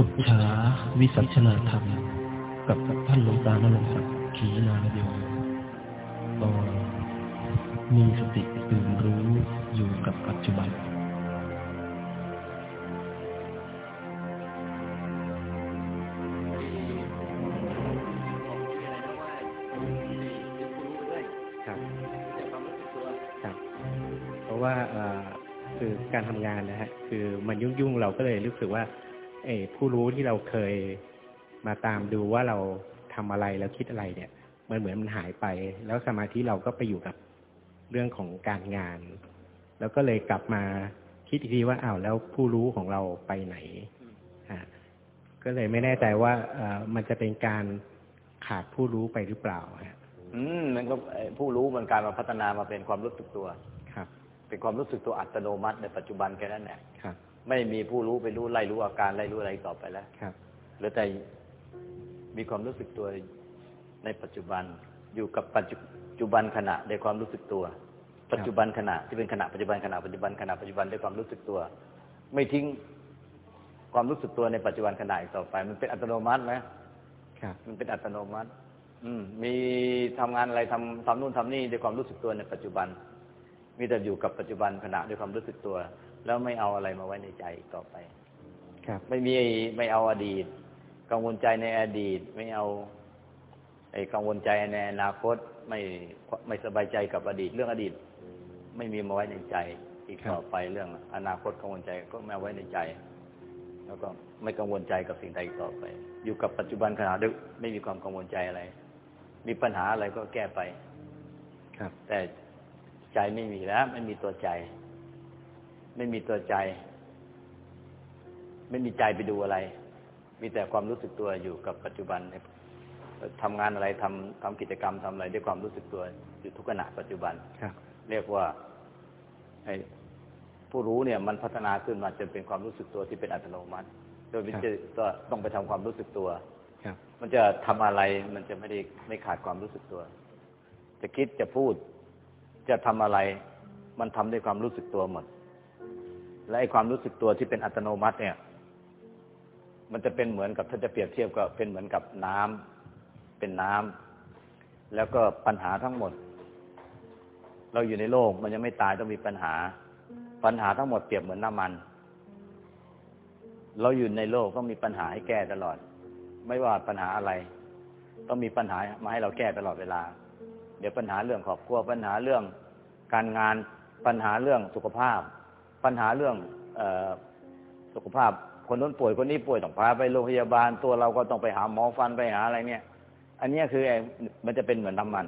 อุจฉาวิสัชนาธรรม กับท่านหลวงตานรงค์ศักดิ์ขีนานโยตอนมีสติตื่นรู้อยู่กับปัจจุบันเพราะว่าคือการทำงานนะฮะคือมันยุ่งๆเราก็เลยรู้สึกว่า ผู้รู้ที่เราเคยมาตามดูว่าเราทำอะไรแล้วคิดอะไรเนี่ย มันเหมือนมันหายไป แล้วสมาธิเราก็ไปอยู่กับเรื่องของการงาน แล้วก็เลยกลับมาคิดอีกทีว่าอ้าวแล้วผู้รู้ของเราไปไหนฮะก็เลยไม่แน่ใจว่าเอ่อมันจะเป็นการขาดผู้รู้ไปหรือเปล่าฮะอืมมันก็ไอ้ผู้รู้มันกลารมาพัฒนามาเป็นความรู้สึกตัว ครับ เป็นความรู้สึกตัวอัตโนมัติในปัจจุบันแค่นั้นแหละครับ ไม่มีผู้รู้ไปรู้ไล่รู้อาการไล่รู้อะไรต่อไปแล้วครับเหลือแต่มีความรู้สึกตัวในปัจจุบันอยู่กับปัจจุบันขณะในความรู้สึกตัว ปัจจุบันขณะที่เป็นขณะปัจจุบันขณะปัจจุบันขณะปัจจุบันด้วยความรู้สึกตัว ไม่ทิ้งความรู้สึกตัวในปัจจุบันขณะอีกต่อไป มันเป็นอัตโนมัติไหมครับมันเป็นอัตโนมัติ อืม มีทำงานอะไรทำทำนู่นทำนี่ด้วยความรู้สึกตัวในปัจจุบัน มีแต่อยู่กับปัจจุบันขณะด้วยความรู้สึกตัว แล้วไม่เอาอะไรมาไว้ในใจอีกต่อไป ครับ ไม่มีไม่เอาอดีต กังวลใจในอดีต ไม่เอา ไอ้กังวลใจในอนาคตไม่ไม่สบายใจกับอดีต เรื่องอดีต ไม่มีมาไว้ในใจ อีกต่อไปเรื่อง อนาคตกังวลใจก็ไม่เอาไว้ในใจ แล้วก็ไม่กังวลใจกับสิ่งใดอีกต่อไป อยู่กับปัจจุบันขณะดึกไม่มีความกังวลใจอะไร มีปัญหาอะไรก็แก้ไป ครับ แต่ใจไม่มีแล้วไม่มีตัวใจ ไม่มีตัวใจ ไม่มีใจไปดูอะไร มีแต่ความรู้สึกตัวอยู่กับปัจจุบันทำงานอะไรทำทำกิจกรรมทำอะไรด้วยความรู้สึกตัวอยู่ทุกขณะปัจจุบันครับ เรียกว่าไอ้ผู้รู้เนี่ย มันพัฒนาขึ้นมาจนเป็นความรู้สึกตัวที่เป็นอัตโนมัติ โดยไม่จะก็ต้องไปทำความรู้สึกตัวครับมันจะทำอะไรมันจะไม่ได้ไม่ขาดความรู้สึกตัว จะคิดจะพูด จะทำอะไร มันทำด้วยความรู้สึกตัวหมด และไอความรู้สึกตัวที่เป็นอัตโนมัติเนี่ย มันจะเป็นเหมือนกับถ้าจะเปรียบเทียบก็เป็นเหมือนกับน้ำเป็นน้ำแล้วก็ปัญหาทั้งหมด เราอยู่ในโลกมันยังไม่ตายต้องมีปัญหา ปัญหาทั้งหมดเปรียบเหมือนน้ำมัน เราอยู่ในโลกต้องมีปัญหาให้แก้ตลอด ไม่ว่าปัญหาอะไร ต้องมีปัญหามาให้เราแก้ตลอดเวลา เดี๋ยวปัญหาเรื่องครอบครัวปัญหาเรื่องการงานปัญหาเรื่องสุขภาพ ปัญหาเรื่องอสุขภาพคนนู้นป่วยคนนี้ป่วยต้องพาไปโรงพยาบาลตัวเราก็ต้องไปหาหมอฟันไปหาอะไรเนี่ย อันนี้คือมันจะเป็นเหมือนน้ำมัน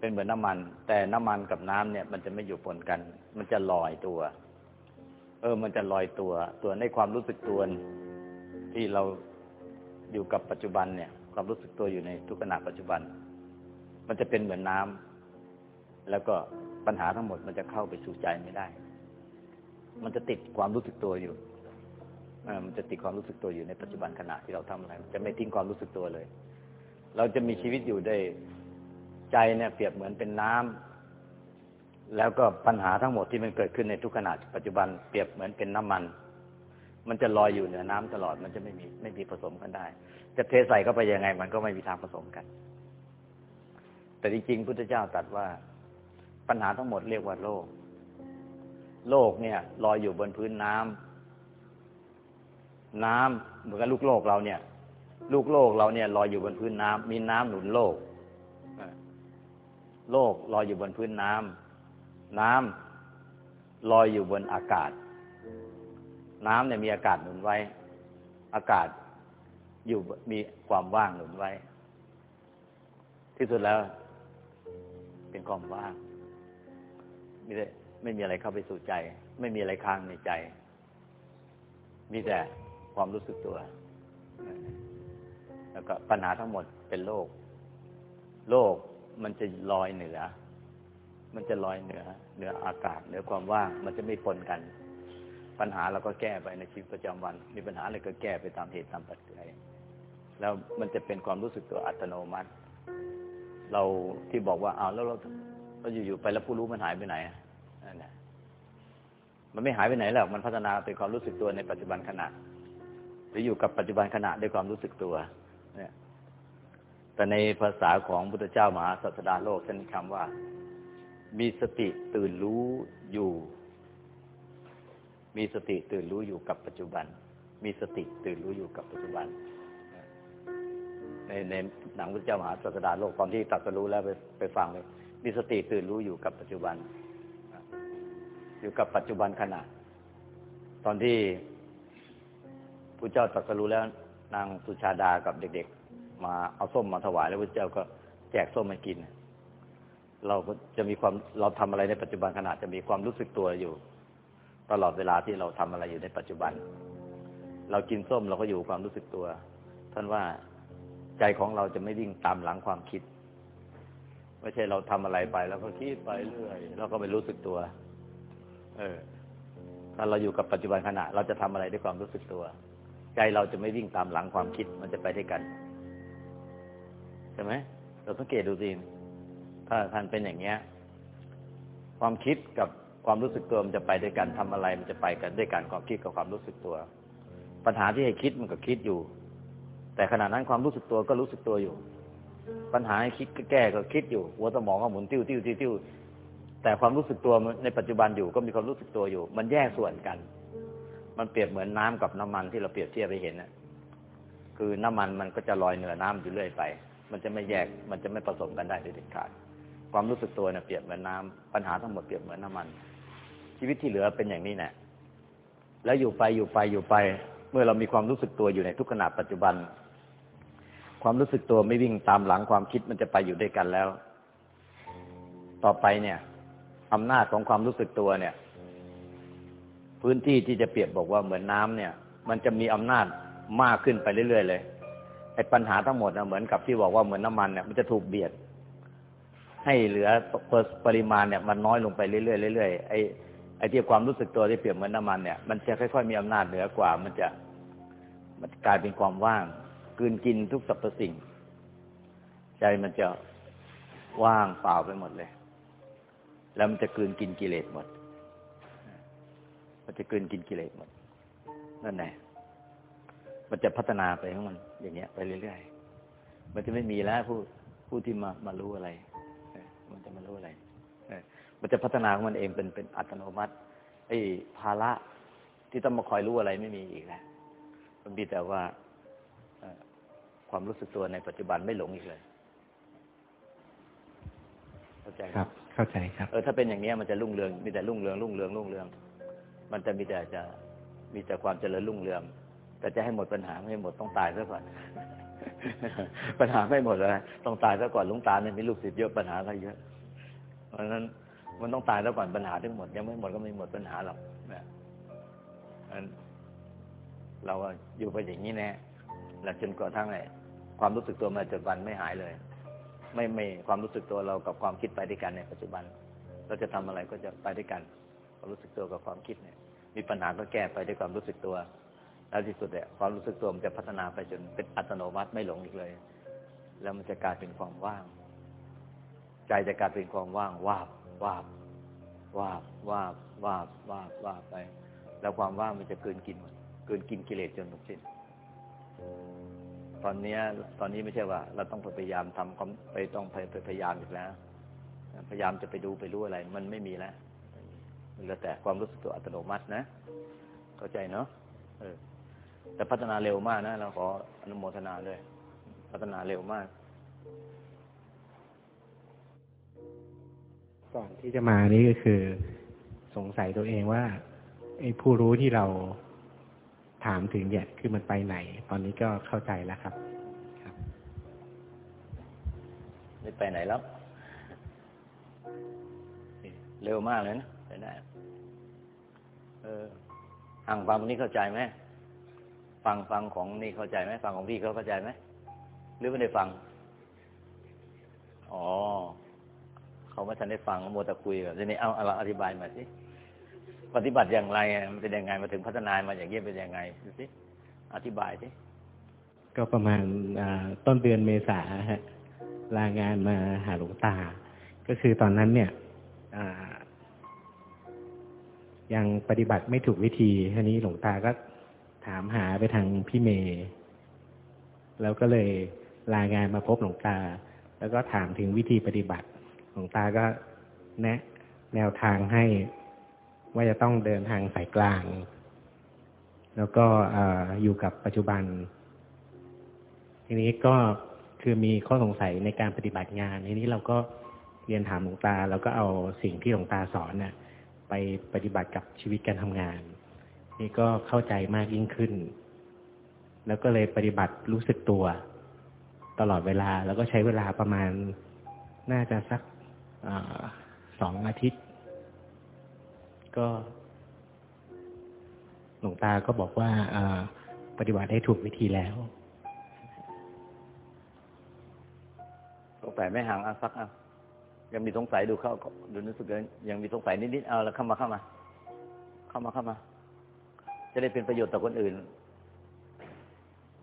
เป็นเหมือนน้ำมัน แต่น้ำมันกับน้ำเนี่ย มันจะไม่อยู่ปนกัน มันจะลอยตัว เออ มันจะลอยตัว ตัวในความรู้สึกตัวที่เราอยู่กับปัจจุบันเนี่ย ความรู้สึกตัวอยู่ในทุกขณะปัจจุบัน มันจะเป็นเหมือนน้ำแล้วก็ปัญหาทั้งหมดมันจะเข้าไปสู่ใจไม่ได้ มันจะติดความรู้สึกตัวอยู่มันจะติดความรู้สึกตัวอยู่ในปัจจุบันขณะที่เราทำอะไรจะไม่ทิ้งความรู้สึกตัวเลย เราจะมีชีวิตอยู่ได้ใจเนี่ยเปรียบเหมือนเป็นน้ำแล้วก็ปัญหาทั้งหมดที่มันเกิดขึ้นในทุกขณะปัจจุบันเปรียบเหมือนเป็นน้ำมัน มันจะลอยอยู่เหนือน้ำตลอดมันจะไม่มีไม่มีผสมกันได้ จะเทใส่เข้าไปยังไง มันก็ไม่มีทางผสมกัน แต่จริงๆพุทธเจ้าตรัสว่าปัญหาทั้งหมดเรียกว่าโลก โลกเนี่ยลอยอยู่บนพื้นน้ำน้ำเหมือนกับลูกโลกเราเนี่ย ลูกโลกเราเนี่ยลอยอยู่บนพื้นน้ำมีน้ำหนุนโลก โลกลอยอยู่บนพื้นน้ำน้ำลอยอยู่บนอากาศ น้ำเนี่ยมีอากาศหนุนไว้ อากาศอยู่มีความว่างหนุนไว้ ที่สุดแล้ว เป็นความว่างไมแต่ ไม่มีอะไรเข้าไปสู่ใจ ไม่มีอะไรค้างในใจ มีแต่ความรู้สึกตัว แล้วก็ปัญหาทั้งหมดเป็นโลก โลกมันจะลอยเหนือ มันจะลอยเหนือ เหนืออากาศ เหนือความว่าง มันจะไม่ปนกัน ปัญหาเราก็แก้ไปในชีวิตประจำวัน มีปัญหาอะไรก็แก้ไปตามเหตุตามปัจจัย แล้วมันจะเป็นความรู้สึกตัวอัตโนมัติ เราที่บอกว่าเอาแล้วเราเราอยู่ๆไปแล้วผู้รู้มันหายไปไหนนั่นแหละ มันไม่หายไปไหนหรอกมันพัฒนาเป็นความรู้สึกตัวในปัจจุบันขณะรืออยู่กับปัจจุบันขณะด้วยความรู้สึกตัว เนี่ย แต่ในภาษาของพุทธเจ้ามหาศาสดาโลกท่านคำว่า มีสติตื่นรู้อยู่ มีสติตื่นรู้อยู่กับปัจจุบัน มีสติตื่นรู้อยู่กับปัจจุบัน ในในหนังพุทธเจ้ามหาศาสดาโลกตอนที่ตรัสรู้แล้วไปไปฟังเลยมีสติตื่นรู้อยู่กับปัจจุบัน อยู่กับปัจจุบันขณะ ตอนที่พระเจ้าตรัสรู้แล้วนางสุชาดากับเด็ก ๆ มาเอาส้มมาถวาย แล้วพระเจ้าก็แจกส้มมากิน เราก็จะมีความเราทำอะไรในปัจจุบันขณะจะมีความรู้สึกตัวอยู่ ตลอดเวลาที่เราทำอะไรอยู่ในปัจจุบัน เรากินส้มเราก็อยู่ความรู้สึกตัว ท่านว่าใจของเราจะไม่วิ่งตามหลังความคิดไม่ใช่เราทำอะไรไป แล้วก็คิดไปเรื่อยเราก็ไม่รู้สึกตัว เออถ้าเราอยู่กับปัจจุบันขณะ เราจะทำอะไรด้วยความรู้สึกตัว ใจเราจะไม่วิ่งตามหลังความคิดมันจะไปด้วยกันใช่ไหมเราสังเกตดูสิถ้าท่านเป็นอย่างเงี้ย ความคิดกับความรู้สึกตัวมันจะไปด้วยกันทำอะไร มันจะไปกันด้วยกันความคิดกับความรู้สึกตัว ปัญหาที่ให้คิดมันก็คิดอยู่ แต่ขณะนั้นความรู้สึกตัวก็รู้สึกตัวอยู่ ปัญหาให้คิดก็แก้ก็คิดอยู่หัวสมองก็หมุนติ้วติ้วติ้วติ้ว แต่ความรู้สึกตัวในปัจจุบันอยู่ก็มีความรู้สึกตัวอยู่ มันแยกส่วนกัน มันเปรียบเหมือนน้ำกับน้ำมันที่เราเปรียบเทียบไปเห็นนะคือน้ำมันมันก็จะลอยเหนือน้ำอยู่เรื่อยไป มันจะไม่แยก มันจะไม่ผสมกันได้โดยเด็ดขาด ความรู้สึกตัวเนี่ยเปรียบเหมือนน้าปัญหาทั้งหมดเปรียบเหมือนน้ามัน ชีวิตที่เหลือเป็นอย่างนี้แหละแล้วอยู่ไปอยู่ไปอยู่ไป เมื่อเรามีความรู้สึกตัวอยู่ในทุกขณะปัจจุบัน ความรู้สึกตัวไม่วิ่งตามหลังความคิดมันจะไปอยู่ด้วยกันแล้ว ต่อไปเนี่ย อำนาจของความรู้สึกตัวเนี่ย พื้นที่ที่จะเปรียบบอกว่าเหมือนน้ำเนี่ย มันจะมีอำนาจมากขึ้นไปเรื่อยๆเลยไอ้ปัญหาทั้งหมดนะเหมือนกับที่บอกว่าเหมือนน้ามันเนี่ยมันจะถูกเบียด ให้เหลือปริมาณเนี่ย มันน้อยลงไปเรื่อยๆเรื่อยๆไอ้ไอ้ที่ความรู้สึกตัวที่เปรียบเหมือนน้ามันเนี่ยมันจะค่อยๆมีอำนาจเหนือกว่า มันจะมันกลายเป็นความว่างกืนกินทุกสรรพสิ่ง ใจมันจะว่างเปล่าไปหมดเลย แล้วมันจะกืนกินกิเลสหมด มันจะกืนกินกิเลสหมด นั่นแหละมันจะพัฒนาไปของมัน อย่างเงี้ย ไปเรื่อยๆ มันจะไม่มีแล้วผู้ผู้ที่มามารู้อะไร มันจะมารู้อะไร มันจะพัฒนาของมันเองเป็นเป็นอัตโนมัติ ไอ้ภาระที่ต้องมาคอยรู้อะไรไม่มีอีกแล้วมันมีแต่ว่าความรู้สึกตัวในปัจจุบันไม่หลงอีกเลย เข้าใจครับ เข้าใจครับ เออถ้าเป็นอย่างนี้มันจะรุ่งเรือง มีแต่รุ่งเรืองรุ่งเรืองรุ่งเรือง มันจะมีแต่จะมีแต่ความเจริญรุ่งเรือง แต่จะให้หมดปัญหาไม่หมดต้องตายซะก่อน ปัญหาไม่หมดเลยต้องตายซะก่อนลุงตาเนี่ยมีลูกศิษย์เยอะปัญหาอะไรเยอะ เพราะฉะนั้นมันต้องตายซะก่อนปัญหาทั้งหมด ยังไม่หมดก็ไม่หมดปัญหาหรอกนะเราอยู่ไปอย่างนี้แน่แล้วจนกระทั่งไอ้ความรู้สึกตัวมาจนวันไม่หายเลย ไม่ไม่ความรู้สึกตัวเรากับความคิดไปด้วยกันในปัจจุบัน เราจะทำอะไรก็จะไปด้วยกัน ความรู้สึกตัวกับความคิดเนี่ย มีปัญหาก็แก้ไปด้วยความรู้สึกตัว แล้วที่สุดเนี่ยความรู้สึกตัวมันจะพัฒนาไปจนเป็นอัตโนมัติไม่หลงอีกเลย แล้วมันจะกลายเป็นความว่าง ใจจะกลายเป็นความว่างวาบวาบวาบวาบวาบวาบวาบไป แล้วความว่างมันจะเกินกินหมดเกินกินกิเลสจนหมดสิ้น ตอนนี้ตอนนี้ไม่ใช่ว่า เราต้องพยายามทำไปต้องไปพยายามอีกแล้ว พยายามจะไปดูไปรู้อะไร มันไม่มีแล้วมันแล้วแต่ความรู้สึกตัวอัตโนมัตินะ เข้าใจเนาะเออ แต่พัฒนาเร็วมากนะ เราขออนุโมทนาเลยพัฒนาเร็วมาก ก่อนที่จะมานี่ก็คือ สงสัยตัวเองว่าไอ้ผู้รู้ที่เราามถึงเนี่ยคือมันไปไหน ตอนนี้ก็เข้าใจแล้วครับ ครับ ไม่ไปไหนแล้ว เร็วมากเลยนะไปได้ เออทางฟังนี้เข้าใจไหมฟังฟังของนี่เข้าใจไหมฟังของพี่เขาเข้าใจไหมหรือไม่ได้ฟัง อ๋อเขาไม่ทันได้ฟังโมแต่คุยแบบนี้เอาเอาอธิบายมาสิ ปฏิบัติอย่างไรมันเป็นยังไงมาถึงพัฒนามาอย่างนี้ยเป็นยังไงดูสิอธิบายสิก็ประมาณต้นเดือนเมษาฮะลางานมาหาหลวงตา ก็คือตอนนั้นเนี่ยยังปฏิบัติไม่ถูกวิธีทีนี้หลวงตาก็ถามหาไปทางพี่เมย์แล้วก็เลยรางานมาพบหลวงตา แล้วก็ถามถึงวิธีปฏิบัติหลวงตาก็แนะ แนวทางให้ ว่าจะต้องเดินทางสายกลาง แล้วก็อยู่กับปัจจุบัน ทีนี้ก็คือมีข้อสงสัยในการปฏิบัติงาน ทีนี้เราก็เรียนถามหลวงตา แล้วก็เอาสิ่งที่หลวงตาสอนน่ะ ไปปฏิบัติกับชีวิตการทำงาน นี่ก็เข้าใจมากยิ่งขึ้น แล้วก็เลยปฏิบัติรู้สึกตัว ตลอดเวลาแล้วก็ใช้เวลาประมาณน่าจะสักอสองอาทิตย์ ก็หลวงตาก็บอกว่าปฏิบัติได้ถูกวิธีแล้วสงสัยไม่ห่างอาซักอะยังมีสงสัยดูเข้าดูรู้สึกยังมีสงสัยนิดๆเอาแล้วเข้ามาเข้ามา เข้ามาเข้ามา จะได้เป็นประโยชน์ต่อคนอื่น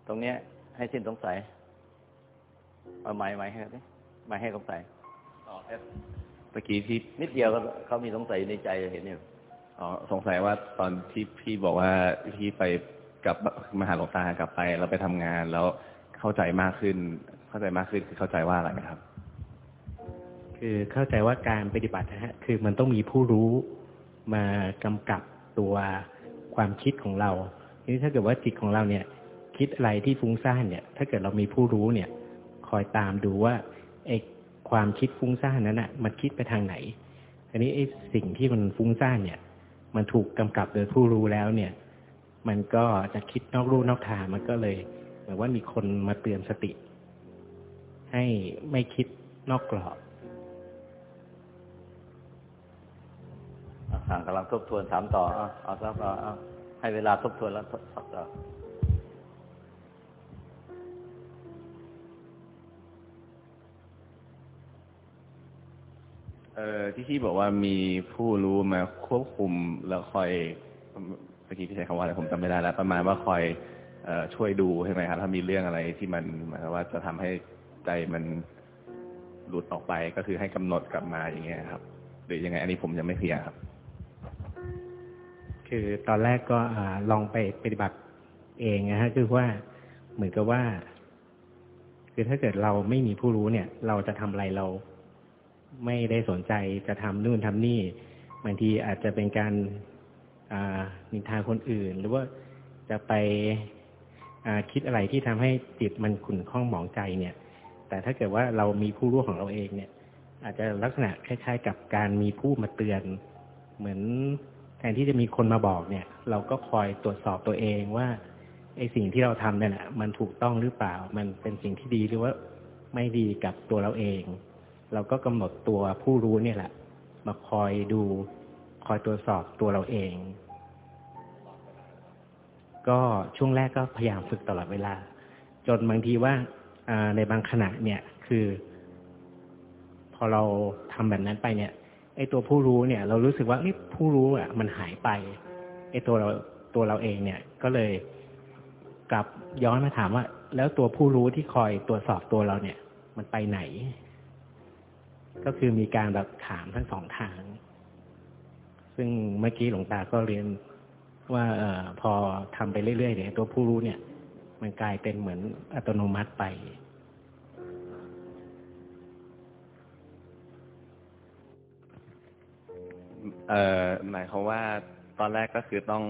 ตรงเนี้ย ให้สิ้นสงสัยเอาไม้ไม้ให้ไหมไม้ให้สงสัยอ๋อเมื่อกี้ที่นิดเดียวก็เขามีสงสัยในใจเห็นอยู่ อ๋อสงสัยว่าตอนที่พี่บอกว่าพี่ไปกับมหาหลวงตากลับไปเราไปทำงานแล้วเข้าใจมากขึ้น เข้าใจมากขึ้นคือเข้าใจว่าอะไรครับ คือเข้าใจว่าการปฏิบัตินะฮะคือมันต้องมีผู้รู้มากำกับตัวความคิดของเราทีนี้ถ้าเกิดว่าจิตของเราเนี่ย คิดอะไรที่ฟุ้งซ่านเนี่ย ถ้าเกิดเรามีผู้รู้เนี่ย คอยตามดูว่าไอ้ความคิดฟุ้งซ่านนั้นอะ มันคิดไปทางไหนอันนี้ไอ้สิ่งที่มันฟุ้งซ่านเนี่ย มันถูกกำกับโดยผู้รู้แล้วเนี่ย มันก็จะคิดนอกรูนอกทางมันก็เลยเหมือนว่ามีคนมาเตือนสติ ให้ไม่คิดนอกกรอบห่างกำลังทบทวนถามต่อ เอาเอาสักเอาให้เวลาทบทวนแล้วทบต่อ อ่อที่ที่บอกว่ามีผู้รู้มาควบคุมแล้วคอยเมื่อกี้พี่ใช้คำว่าอะไรผมจำไม่ได้แล้วประมาณว่าคอยเอ่อช่วยดูใช่ไหมครับ ถ้ามีเรื่องอะไรที่มันหมายว่าจะทำให้ใจมันหลุดออกไปก็คือให้กำหนดกลับมาอย่างเงี้ยครับ หรือยังไง อันนี้ผมยังไม่เคลียร์ครับ คือตอนแรกก็ลองไปปฏิบัติเองนะฮะคือว่าเหมือนกับว่า คือถ้าเกิดเราไม่มีผู้รู้เนี่ย เราจะทำอะไรเรา ไม่ได้สนใจจะทำนู่นทำนี่บางทีอาจจะเป็นการนินทาคนอื่น หรือว่าจะไปคิดอะไรที่ทำให้จิตมันขุ่นข้องหมองใจเนี่ย แต่ถ้าเกิดว่าเรามีผู้รู้ของเราเองเนี่ย อาจจะลักษณะคล้าย ๆ กับการมีผู้มาเตือน เหมือนแทนที่จะมีคนมาบอกเนี่ย เราก็คอยตรวจสอบตัวเองว่าไอ้สิ่งที่เราทำเนี่ยมันถูกต้องหรือเปล่า มันเป็นสิ่งที่ดีหรือว่าไม่ดีกับตัวเราเอง เราก็กำหนดตัวผู้รู้เนี่ยแหละ มาคอยดูคอยตรวจสอบตัวเราเอง ก็ช่วงแรกก็พยายามฝึกตลอดเวลา จนบางทีว่าในบางขณะเนี่ยคือ พอเราทำแบบนั้นไปเนี่ยไอ้ตัวผู้รู้เนี่ย เรารู้สึกว่าไอผู้รู้อะ มันหายไปไอ้ตัวเราตัวเราเองเนี่ย ก็เลยกลับย้อนมาถามว่า แล้วตัวผู้รู้ที่คอยตรวจสอบตัวเราเนี่ย มันไปไหน ก็คือมีการแบบถามทั้งสองทาง ซึ่งเมื่อกี้หลวงตาก็เรียนว่าเออพอทำไปเรื่อยๆเนี่ยตัวผู้รู้เนี่ย มันกลายเป็นเหมือนอัตโนมัติไป เอ่อหมายความว่าตอนแรกก็คือต้อง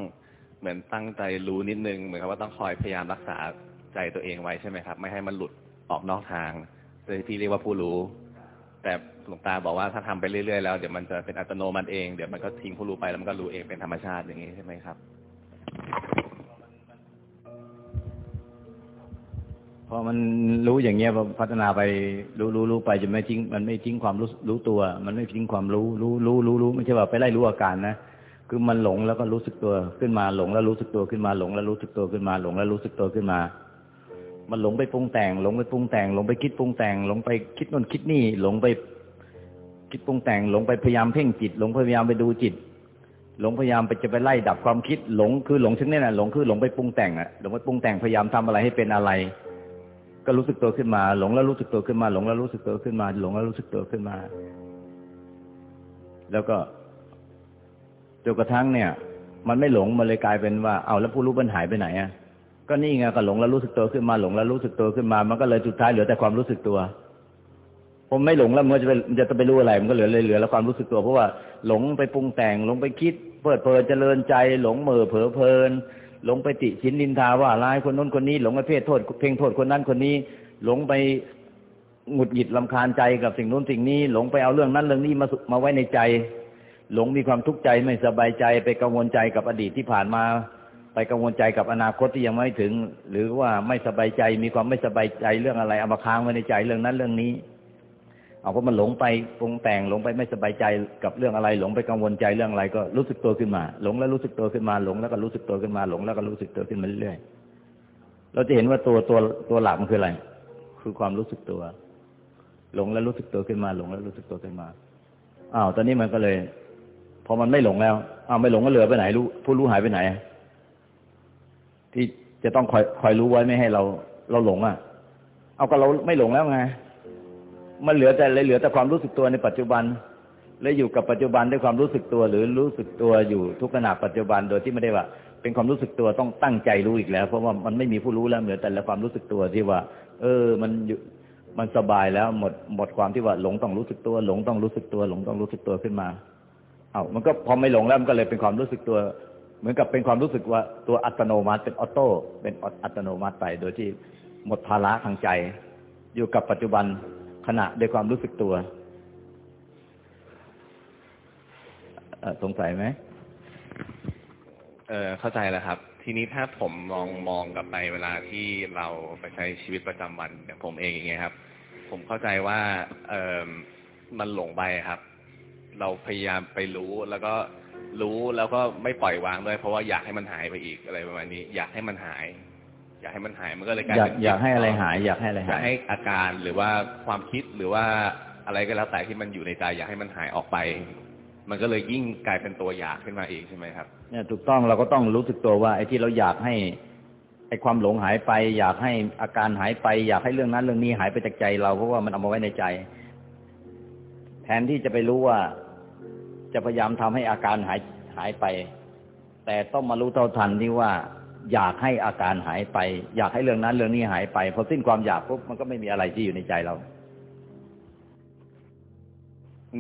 เหมือนตั้งใจรู้นิดนึง เหมือนกับว่าต้องคอยพยายามรักษาใจตัวเองไว้ใช่ไหมครับ ไม่ให้มันหลุดออกนอกทางเลยที่เรียกว่าผู้รู้ แต่ หลวงตาบอกว่าถ้าทำไปเรื่อยๆแล้วเดี๋ยวมันจะเป็นอัตโนมัติเองเดี๋ยวมันก็ทิ้งผู้รู้ไปแล้วมันก็รู้เองเป็นธรรมชาติอย่างนี้ใช่ไหมครับพอมันรู้อย่างเงี้ยพัฒนาไปรู้รู้รู้ไปจะไม่ทิ้งมันไม่ทิ้งความรู้รู้ตัว มันไม่ทิ้งความรู้รู้รู้รู้รู้ไม่ใช่ว่าไปไล่รู้อาการนะคือมันหลงแล้วก็รู้สึกตัวขึ้นมาหลงแล้วรู้สึกตัวขึ้นมาหลงแล้วรู้สึกตัวขึ้นมาหลงแล้วรู้สึกตัวขึ้นมามันหลงไปปรุงแต่งหลงไปปรุงแต่งหลงไปคิดปรุงแต่งหลงไปคิดนู่นคิดนี่หลงไป คิดปรุงแต่งหลงไปพยายามเพ่งจิต หลงพยายามไปดูจิต หลงพยายามไปจะไปไล่ดับความคิด หลงคือหลงชนิดนั้นหลงคือหลงไปปรุงแต่งอะหลงไปปรุงแต่งพยายามทำอะไรให้เป็นอะไร ก็รู้สึกตัวขึ้นมา หลงแล้วรู้สึกตัวขึ้นมา หลงแล้วรู้สึกตัวขึ้นมา หลงแล้วรู้สึกตัวขึ้นมา แล้วก็จนกระทั่งเนี่ย มันไม่หลงมันเลยกลายเป็นว่าเอาแล้วผู้รู้มันหายไปไหนอะก็นี่ไงก็หลงแล้วรู้สึกตัวขึ้นมาหลงแล้วรู้สึกตัวขึ้นมา มันก็เลยสุดท้ายเหลือแต่ความรู้สึกตัว ผมไม่หลงแล้วมันจะไปมันจะไปรู้อะไร มันก็เหลือเลยเหลือแล้วความรู้สึกตัว เพราะว่าหลงไปปรุงแต่งหลงไปคิดเปิดเพลินเจริญใจ หลงเมื่อเผลอเพลิน หลงไปติชินนินทาว่าร้ายคนนู้นคนนี้ หลงไปเพศโทษเพ่งโทษคนนั้นคนนี้ หลงไปหงุดหงิดลำคาญใจกับสิ่งนู้นสิ่งนี้ หลงไปเอาเรื่องนั้นเรื่องนี้มามาไว้ในใจ หลงมีความทุกข์ใจไม่สบายใจ ไปกังวลใจกับอดีตที่ผ่านมา ไปกังวลใจกับอนาคตที่ยังไม่ถึง หรือว่าไม่สบายใจมีความไม่สบายใจเรื่องอะไรเอามาค้างไว้ในใจเรื่องนั้นเรื่องนี้ เอาเพราะมันหลงไปปรุงแต่งหลงไปไม่สบายใจกับเรื่องอะไร หลงไปกังวลใจเรื่องอะไรก็รู้สึกตัวขึ้นมา หลงแล้วรู้สึกตัวขึ้นมาหลงแล้วก็รู้สึกตัวขึ้นมาหลงแล้วก็รู้สึกตัวขึ้นมาเรื่อยๆเราจะเห็นว่าตัวตัวตัวหลักมันคืออะไร คือความรู้สึกตัว หลงแล้วรู้สึกตัวขึ้นมา หลงแล้วรู้สึกตัวขึ้นมาอ้าวตอนนี้มันก็เลย พอมันไม่หลงแล้วอ้าวไม่หลงก็เหลือไปไหนรู้ผู้รู้หายไปไหน ที่จะต้องคอยคอยรู้ไว้ไม่ให้เรา เราหลงอะ เอาก็เราไม่หลงแล้วไง มันเหลือแต่เลยเหลือแต่ความรู้สึกตัวในปัจจุบัน และอยู่กับปัจจุบันด้วยความรู้สึกตัว หรือรู้สึกตัวอยู่ทุกขณะปัจจุบันโดยที่ไม่ได้ว่า เป็นความรู้สึกตัวต้องตั้งใจรู้อีกแล้ว เพราะว่ามันไม่มีผู้รู้แล้วเหลือแต่ละความรู้สึกตัวที่ว่า เออ มันอยู่มันสบายแล้วหมดหมดความที่ว่าหลงต้องรู้สึกตัว หลงต้องรู้สึกตัว หลงต้องรู้สึกตัวขึ้นมา เอา้ามันก็พอไม่หลงแล้วมันก็เลยเป็นความรู้สึกตัว เหมือนกับเป็นความรู้สึกว่าตัวอัตโนมัติเป็นออโต้เป็นอัตโนมัติไปโดยที่หมดภาระทางใจ อยู่กับปัจจุบัน ขณะด้วยความรู้สึกตัวสงสัยไหมเออเข้าใจแล้วครับ ทีนี้ถ้าผมมองมองกลับไปเวลาที่เราไปใช้ชีวิตประจำวันอย่างผมเองอย่างเงี้ยครับ ผมเข้าใจว่าเออมันหลงไปครับ เราพยายามไปรู้แล้วก็รู้แล้วก็ไม่ปล่อยวางด้วยเพราะว่าอยากให้มันหายไปอีกอะไรประมาณนี้ อยากให้มันหาย อยากให้มันหายมันก็เลยกลายเป็นอยากให้อะไรหาย อยากให้อะไรหายอยากให้อาการหรือว่าความคิดหรือว่าอะไรก็แล้วแต่ที่มันอยู่ในใจอยากให้มันหายออกไป มันก็เลยยิ่งกลายเป็นตัวอยากขึ้นมาเองใช่ไหมครับ เนี่ยถูกต้องเราก็ต้องรู้สึกตัวว่าไอ้ที่เราอยากให้ไอ้ความหลงหายไป อยากให้อาการหายไป อยากให้เรื่องนั้นเรื่องนี้หายไปจากใจเราเพราะว่ามันเอามาไว้ในใจ แทนที่จะไปรู้ว่า จะพยายามทำให้อาการหายหายไป แต่ต้องมารู้เท่าทันที่ว่า อยากให้อาการหายไป อยากให้เรื่องนั้นเรื่องนี้หายไปพอสิ้นความอยากปุ๊บมันก็ไม่มีอะไรที่อยู่ในใจเรา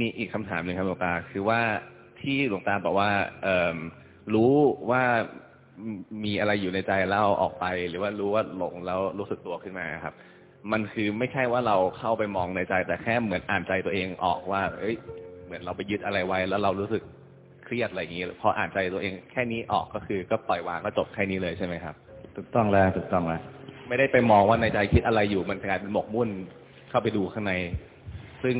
มีอีกคำถามหนึ่งครับหลวงตา คือว่าที่หลวงตาบอกว่า เอรู้ว่ามีอะไรอยู่ในใจแล้วออกไป หรือว่ารู้ว่าหลงแล้วรู้สึกตัวขึ้นมาครับ มันคือไม่ใช่ว่าเราเข้าไปมองในใจแต่แค่เหมือนอ่านใจตัวเองออกว่า เอ้ย เหมือนเราไปยึดอะไรไว้ แล้วเรารู้สึก รียดอะไรอย่างนี้พออ่านใจตัวเองแค่นี้ออกก็คือ ก็ปล่อยวางก็จบแค่นี้เลยใช่ไหมครับถูกต้องแล้วถูกต้องแล้วไม่ได้ไปมองว่าในใจคิดอะไรอยู่มันกลายเป็นหมกมุ่นเข้าไปดูข้างใน ซึ่ง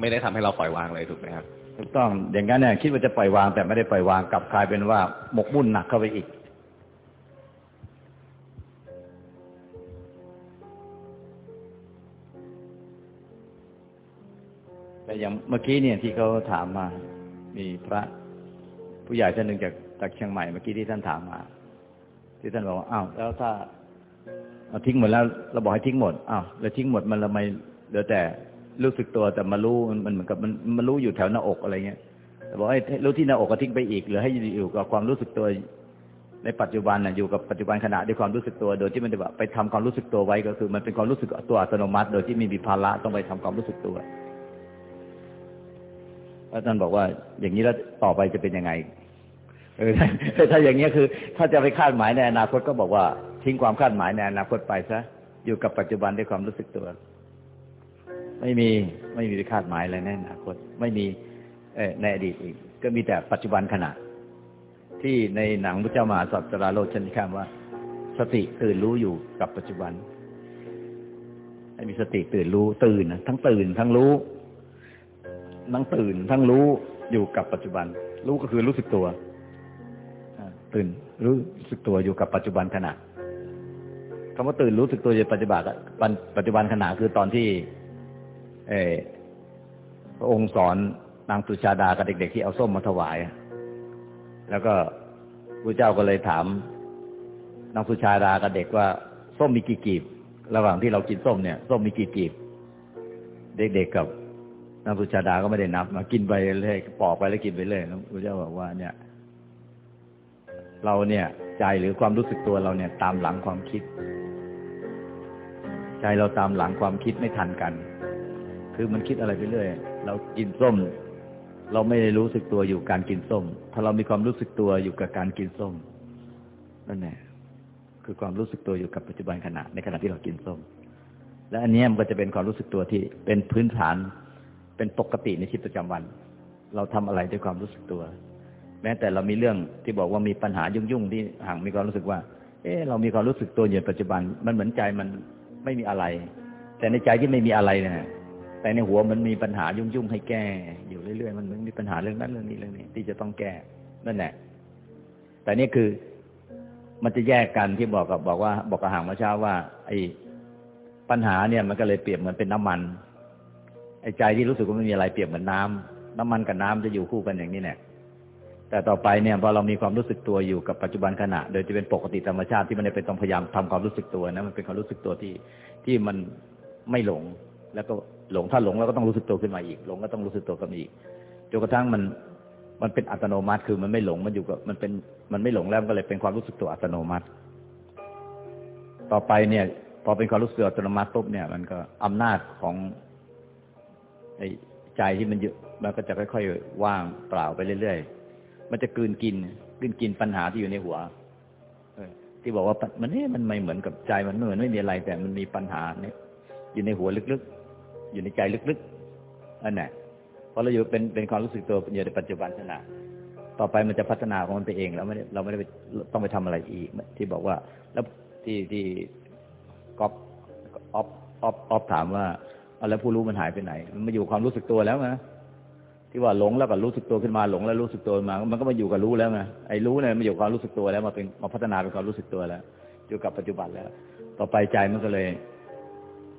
ไม่ได้ทำให้เราปล่อยวางเลยถูกไหมครับถูกต้องอย่างนั้นเนี่ยคิดว่าจะปล่อยวางแต่ไม่ได้ปล่อยวางกลับกลายเป็นว่าหมกมุ่นหนักเข้าไปอีกแต่อย่างเมื่อกี้เนี่ยที่เขาถามมา มีพระ ผู้ใหญ่ท่านหนึ่งจากจากเชียงใหม่เมื่อกี้ที่ท่านถามมา ที่ท่านบอกว่าอ้าวแล้วถ้าเอาทิ้งหมดแล้วเราบอกให้ทิ้งหมดอ้าวแล้วทิ้งหมดมันทำไมเหลือแต่รู้สึกตัวแต่มารู้มันเหมือนกับมันมันรู้อยู่แถวหน้าอกอะไรเงี้ยแต่บอกให้รู้ที่หน้าอกก็ทิ้งไปอีกหรือให้อยู่กับความรู้สึกตัว ในปัจจุบันน่ะอยู่กับปัจจุบันขณะด้วยความรู้สึกตัว โดยที่มันจะแบบไปทำความรู้สึกตัวไว้ก็คือ มันเป็นความรู้สึกตัวอัตโนมัติ โดยที่ไม่มีภาระต้องไปทำความรู้สึกตัว อาจารย์บอกว่า อย่างนี้แล้วต่อไปจะเป็นยังไงเออถ้าอย่างนี้คือ ถ้าจะไปคาดหมายในอนาคตก็บอกว่า ทิ้งความคาดหมายในอนาคตไปซะอยู่กับปัจจุบันด้วยความรู้สึกตัว ไม่มีไม่มีคาดหมายอะไรในอนาคต ไม่มีในอดีตอีก ก็มีแต่ปัจจุบันขณะ ที่ในหนังพระเจ้ามาสัตราโลชันคำว่า สติตื่นรู้อยู่กับปัจจุบันให้มีสติตื่นรู้ตื่นทั้งตื่นทั้งรู้ ทั้งตื่น ทั้งรู้อยู่กับปัจจุบัน รู้ก็คือรู้สึกตัวตื่นรู้สึกตัวอยู่กับปัจจุบันขณะคำว่าตื่นรู้สึกตัวอยู่ปัจจุบันปัจจุบันขณะคือตอนที่ เอพระองค์สอนนางสุชาดากับเด็ก ๆ ที่เอาส้มมาถวาย แล้วก็พระเจ้าก็เลยถามนางสุชาดากับเด็กว่าส้มมีกี่กีบ ระหว่างที่เรากินส้มเนี่ย ส้มมีกี่กีบ เด็กๆกับ นางสุชาดาก็ไม่ได้นับมากินไปเลยปอกไปแล้วกินไปเลยพระเจ้าบอกว่าเนี่ย เราเนี่ย ใจหรือความรู้สึกตัวเราเนี่ย ตามหลังความคิด ใจเราตามหลังความคิดไม่ทันกัน คือมันคิดอะไรไปเรื่อยเรากินส้ม เราไม่ได้รู้สึกตัวอยู่การกินส้ม ถ้าเรามีความรู้สึกตัวอยู่กับการกินส้มนั่นแหละคือความรู้สึกตัวอยู่กับปัจจุบันขณะในขณะที่เรากินส้ม และอันนี้มันก็จะเป็นความรู้สึกตัวที่เป็นพื้นฐาน เป็นปกติในชีวิตประจำวัน เราทำอะไรด้วยความรู้สึกตัว แม้แต่เรามีเรื่องที่บอกว่ามีปัญหายุ่งๆที่ห่างมีความรู้สึกว่า เออเรามีความรู้สึกตัวอยู่ปัจจุบัน มันเหมือนใจมันไม่มีอะไร แต่ในใจที่ไม่มีอะไรนี่ยแต่ในหัวมันมีปัญหายุ่งๆให้แก้ อยู่เรื่อยๆมันมีปัญหาเรื่องนั้นเรื่องนี้เรื่องนี้ ที่จะต้องแก้นั่นแหละแต่นี่คือมันจะแยกกันที่บอกกับบอกว่า บอกกับห่างมาเช้าว่า ไอ้ปัญหาเนี่ยมันก็เลยเปรียบเหมือนเป็นน้ำมัน อ้ใจที่รู้สึกว่าไม่มีอะไรเปรียบเหมือนน้ำน้ำมันกับน้ำจะอยู่คู่กันอย่างนี้แน่แต่ต่อไปเนี่ยพอเรามีความรู้สึกตัวอยู่กับปัจจุบันขณะ โดยจะเป็นปกติธรรมชาติที่มันไม่เป็นต้องพยายามทำความรู้สึกตัวนะมันเป็นความรู้สึกตัวที่ที่มันไม่หลง แล้วก็หลงถ้าหลงแล้วก็ต้องรู้สึกตัวขึ้นมาอีก หลงก็ต้องรู้สึกตัวกันอีกจนกระทั่งมันมันเป็นอัตโนมัติคือมันไม่หลงมันอยู่กับมันเป็นมันไม่หลงแล้วก็เลยเป็นความรู้สึกตัวอัตโนมัติ ต่อไปเนี่ย พอเป็นความรู้สึกอัตโนมัติปุ๊บเนี่ย มันก็อำนาจของ ไอ้ใจที่มันอยู่มันก็จะค่อยๆว่างเปล่าไปเรื่อยๆ มันจะกืนกินกืนกินปัญหาที่อยู่ในหัวที่บอกว่ามันนี่มันไม่เหมือนกับใจมันเหมือนไม่มีอะไร แต่มันมีปัญหาเนี่ยอยู่ในหัวลึกๆ อยู่ในใจลึกๆอันนี้นพอเราอยู่เป็นเป็นความรู้สึกตัวอยู่ในปัจจุบันขณะต่อไปมันจะพัฒนาของมันไปเองแล้วไม่เราไม่ได้ต้องไปทำอะไรอีก ที่บอกว่า แล้วที่ที่ก๊อปออฟออฟออฟถามว่า เอาแล้วผู้รู้มันหายไปไหน มันมาอยู่ความรู้สึกตัวแล้วนะที่ว่าหลงแล้วก็รู้สึกตัวขึ้นมาหลงแล้วรู้สึกตัวมา มันก็มาอยู่กับรู้แล้วไงไอ้รู้เนี่ยมันอยู่ความรู้สึกตัวแล้วมาเป็นมาพัฒนาเป็นความรู้สึกตัวแล้ว อยู่กับปัจจุบันแล้ว ต่อไปใจมันก็เลย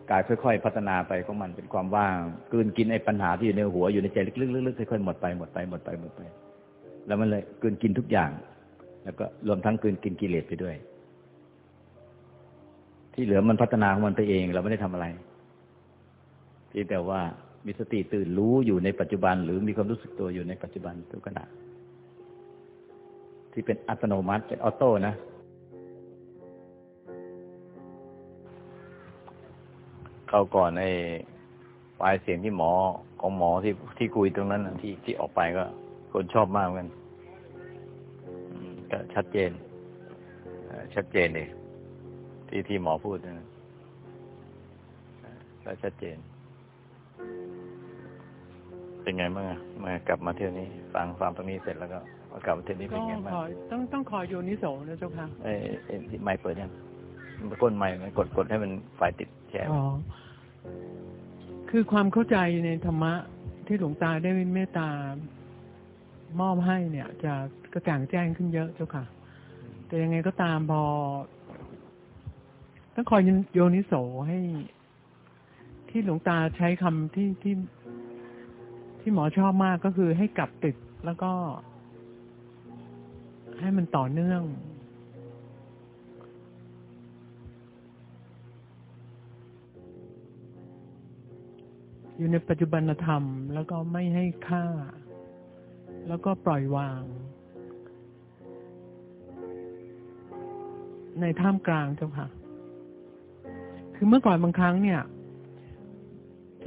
กายค่อย ๆ พัฒนาไปของมันเป็นความว่างกืนกินไอ้ปัญหาที่อยู่ในหัวอยู่ในใจลึกๆๆค่อยๆหมดไปหมดไปหมดไปหมดไป แล้วมันเลยกืนกินทุกอย่าง แล้วก็รวมทั้งกืนกินกิเลสไปด้วย ที่เหลือมันพัฒนาของมันไปเอง เราไม่ได้ทำอะไร พียงแต่ว่ามีสติตื่นรู้อยู่ในปัจจุบัน หรือมีความรู้สึกตัวอยู่ในปัจจุบันทุกขณะที่เป็นอัตโนมัติเป็นออโต้นะ เข้าก่อนในปลายเสียงที่หมอของหมอที่ที่คุยตรงนั้นที่ที่ออกไปก็ คนชอบมากกันก็ชัดเจนชัดเจนเลยที่ที่หมอพูดนะก็ชัดเจน เป็นไงบ้างอะมากลับมาเที่ยวนี้ ฟังฟังตรงนี้เสร็จแล้วก็มากลับมาเที่ยวนี้เป็นไงบ้างต้องต้องขอโยนิโสนะเจ้าค่ะเอ้ไอ้ไม่เปิดยังก้นไม่กดกดให้มันไฟติดแชร์อ๋อคือความเข้าใจในธรรมะที่หลวงตาได้เมตตามอบให้เนี่ย จะกระจ่างแจ้งขึ้นเยอะเจ้าค่ะ แต่ยังไงก็ตามพอต้องคอยโยนิโสให้ ที่หลวงตาใช้คำที่ที่ที่หมอชอบมากก็คือให้กลับติดแล้วก็ ให้มันต่อเนื่อง อยู่ในปัจจุบันธรรม แล้วก็ไม่ให้ค่า แล้วก็ปล่อยวาง ในท่ามกลางเจ้าค่ะ คือเมื่อก่อนบางครั้งเนี่ย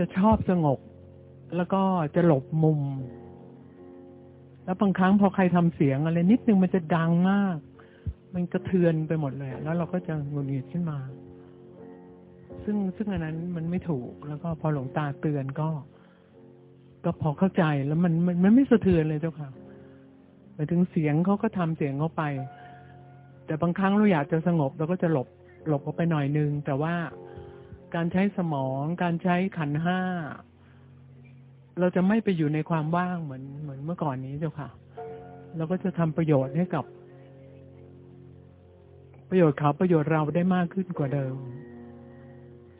จะชอบสงบ แล้วก็จะหลบมุม แล้วบางครั้งพอใครทำเสียงอะไรนิดนึงมันจะดังมาก มันกระเทือนไปหมดเลย แล้วเราก็จะงุนงิดขึ้นมา ซึ่งซึ่งอันนั้นมันไม่ถูก แล้วก็พอหลวงตาเตือนก็ ก็พอเข้าใจแล้วมันมันมันไม่สะเทือนเลยเจ้าค่ะไปถึงเสียงเขาก็ทำเสียงเขาไป แต่บางครั้งเราอยากจะสงบเราก็จะหลบหลบออกไปหน่อยนึง แต่ว่า การใช้สมอง การใช้ขันห้า เราจะไม่ไปอยู่ในความว่างเหมือนเหมือนเมื่อก่อนนี้เจ้าค่ะ เราก็จะทำประโยชน์ให้กับ ประโยชน์เขาประโยชน์เราได้มากขึ้นกว่าเดิม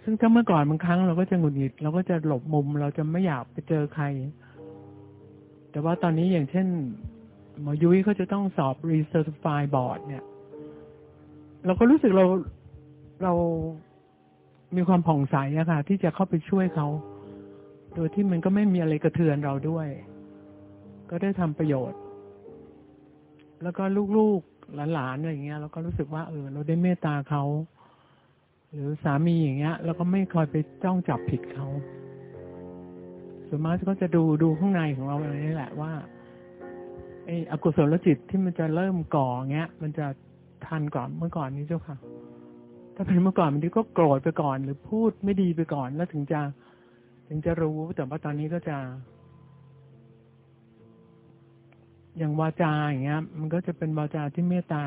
ซึ่งถ้าเมื่อก่อนบางครั้งเราก็จะหงุดหงิด เราก็จะหลบมุม เราจะไม่อยากไปเจอใคร แต่ว่าตอนนี้อย่างเช่นหมอยุ้ยเขาจะต้องสอบ recertify board เนี่ย เราก็รู้สึกเราเรา มีความผ่องใสอะค่ะ ที่จะเข้าไปช่วยเขา โดยที่มันก็ไม่มีอะไรกระเทือนเราด้วย ก็ได้ทำประโยชน์ แล้วก็ลูกๆหลานๆอะไรอย่างเงี้ยเราก็รู้สึกว่าเออ เราได้เมตตาเขาหรือสามีอย่างเงี้ยเราก็ไม่คอยไปจ้องจับผิดเขาส่วนมากก็จะดูดูข้างในของเราอะไรนี่แหละว่าไอ้อกุศลจิตที่มันจะเริ่มก่อเงี้ย มันจะทันก่อนเมื่อก่อนนี้เจ้าค่ะ ถ้าเป็นเมื่อก่อนมันก็โกรธไปก่อน หรือพูดไม่ดีไปก่อนแล้วถึงจะ ถึงจะรู้แต่ว่าตอนนี้ก็จะ อย่างวาจาอย่างเงี้ย มันก็จะเป็นวาจาที่เมตตา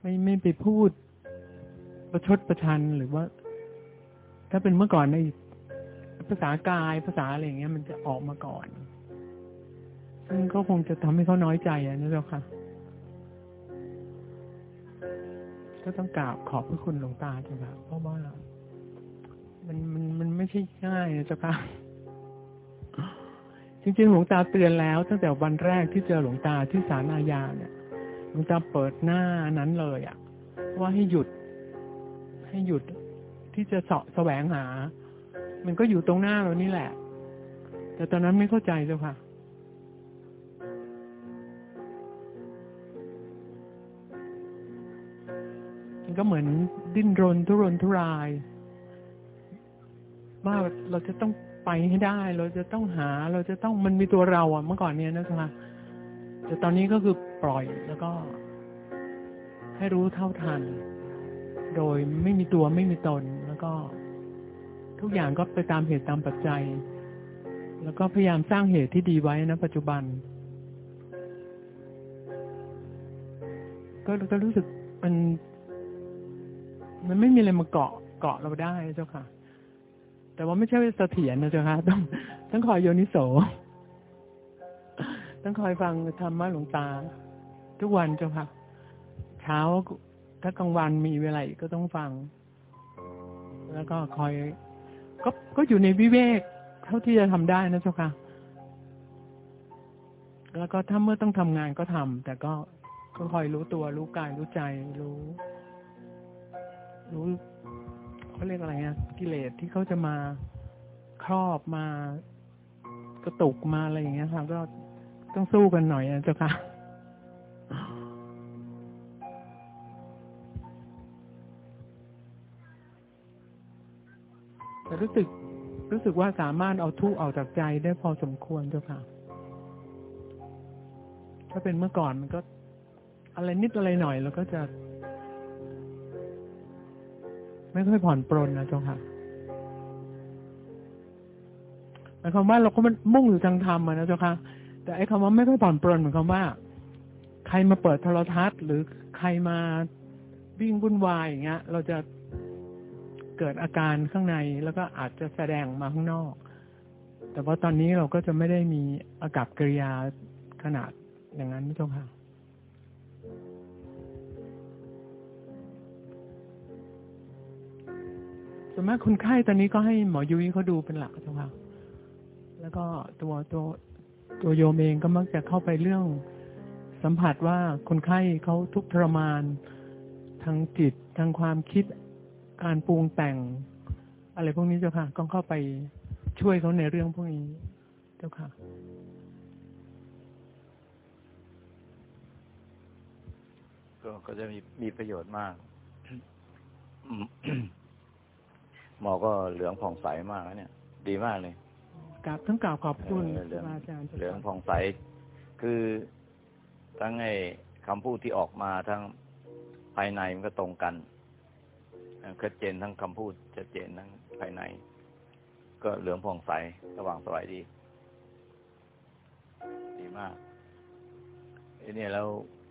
ไม่ไม่ไปพูด ประชดประชันหรือว่า ถ้าเป็นเมื่อก่อนในภาษากายภาษาอะไรอย่างเงี้ย มันจะออกมาก่อนซึ่งก็คงจะทำให้เขาน้อยใจอะนะเจ้าค่ะ ก็ต้องกราบขอบพระคุณหลวงตาเจ้าค่ะเพราะว่ามันมันมันไม่ใช่ง่ายนะเจ้าค่ะจริงๆหลวงตาเตือนแล้ว ตั้งแต่วันแรกที่เจอหลวงตาที่ศาลอาญาเนี่ยหลวงตาเปิดหน้านั้นเลยอะว่าให้หยุด ให้หยุดที่จะเสาะแสวงหา มันก็อยู่ตรงหน้าเรานี่แหละ แต่ตอนนั้นไม่เข้าใจเจ้าค่ะ ก็เหมือนดิ้นรนทุรนทุราย ว่าเราจะต้องไปให้ได้ เราจะต้องหา เราจะต้องมันมีตัวเราอะเมื่อก่อนเนี้ยนะจ๊ะแต่ตอนนี้ก็คือปล่อยแล้วก็ ให้รู้เท่าทัน โดยไม่มีตัวไม่มีตน แล้วก็ ทุกอย่างก็ไปตามเหตุตามปัจจัย แล้วก็พยายามสร้างเหตุที่ดีไว้นะปัจจุบัน ก็ก็รู้สึกมัน มันไม่มีอะไรมาเกาะเกาะเราได้เจ้าค่ะ แต่ว่าไม่ใช่เสถียรนะเจ้าค่ะ ต้องต้องคอยโยนิโส ต้องคอยฟังธรรมะหลวงตา ทุกวันเจ้าค่ะ เช้าถ้ากลางวันมีเวลาก็ต้องฟัง แล้วก็คอย ก็ก็อยู่ในวิเวกเท่าที่จะทำได้นะเจ้าค่ะ แล้วก็ถ้าเมื่อต้องทำงานก็ทำแต่ก็ก็คอยรู้ตัวรู้กายรู้ใจรู้ รู้เขาเรียกอะไรอะกิเลสที่เขาจะมาครอบมากระตุกมาอะไรอย่างเงี้ยค่ะก็ต้องสู้กันหน่อยนะเจ้าค่ะแต่รู้สึกรู้สึกว่าสามารถเอาทุกข์ออกจากใจได้พอสมควรเจ้าค่ะ ถ้าเป็นเมื่อก่อนมันก็ อะไรนิดอะไรหน่อยแล้วก็จะ ไม่ค่อยผ่อนปรนนะเจ้าค่ะหมายความว่าเราก็มันมุ่งอยู่ทางธรรมนะเจ้าค่ะ แต่ไอ้คำว่าไม่ค่อยผ่อนปรนเหมือนคำว่า ใครมาเปิดโทรทัศน์ หรือใครมาวิ่งวุ่นวายอย่างเงี้ย เราจะเกิดอาการข้างในแล้วก็อาจจะแสดงมาข้างนอก แต่ว่าตอนนี้เราก็จะไม่ได้มีอากับกิริยาขนาดอย่างนั้นเจ้าค่ะ ส่วนมากคนไข้ตอนนี้ก็ให้หมอยุ้ยเขาดูเป็นหลักเจ้าค่ะแล้วก็ตัวตัวตัวโยมเองก็มักจะเข้าไปเรื่องสัมผัสว่าคนไข้เขาทุกข์ทรมานทางจิตทางความคิดการปรุงแต่ง อะไรพวกนี้เจ้าค่ะก็เข้าไปช่วยเขาในเรื่องพวกนี้เจ้าค่ะ ก็ก็จะมีมีประโยชน์มาก หมอก็เหลืองผ่องใสมากนะเนี่ย ดีมากเลยกราบทั้งกราบขอบคุณเออเหลืองอาจารย์เหลืองผ่องใส คือทั้งไอ้คำพูดที่ออกมาทั้งภายในมันก็ตรงกันเอ่อชัดเจนทั้งคำพูดชัดเจนทั้งภายใน ก็เหลืองผ่องใสสว่างสวยดี ดีมากไอ้เนี่ยแล้ว